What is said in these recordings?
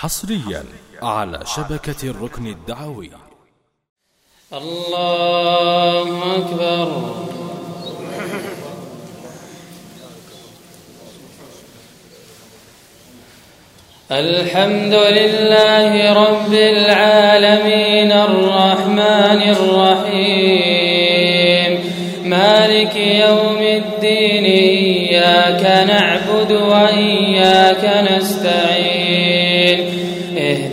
حصريا على شبكة الركن الدعوي. الله أكبر. الحمد لله رب العالمين الرحمن الرحيم. مالك يوم الدين إياك نعبد وإياك نستعين.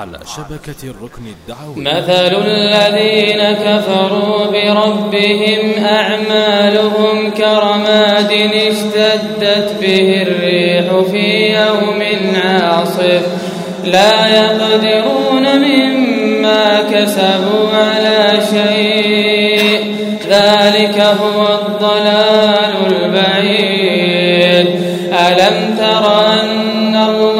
على شبكة الركن الدعوي. مثل الذين كفروا بربهم أعمالهم كرماد اشتدت به الريح في يوم عاصف. لا يقدرون مما كسبوا على شيء. ذلك هو الضلال البعيد. ألم تر أن الله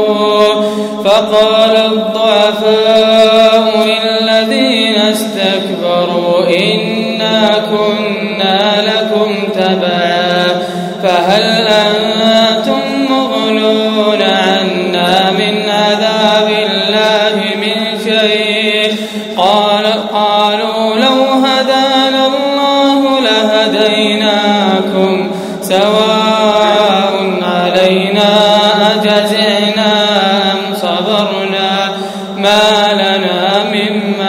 فقال الضعفاء للذين استكبروا إنا كنا لكم تبعا فهل أنتم مغنون عنا من عذاب الله من شيء؟ قال قالوا لو هدانا الله لهديناكم سواء علينا أجزعنا لنا مما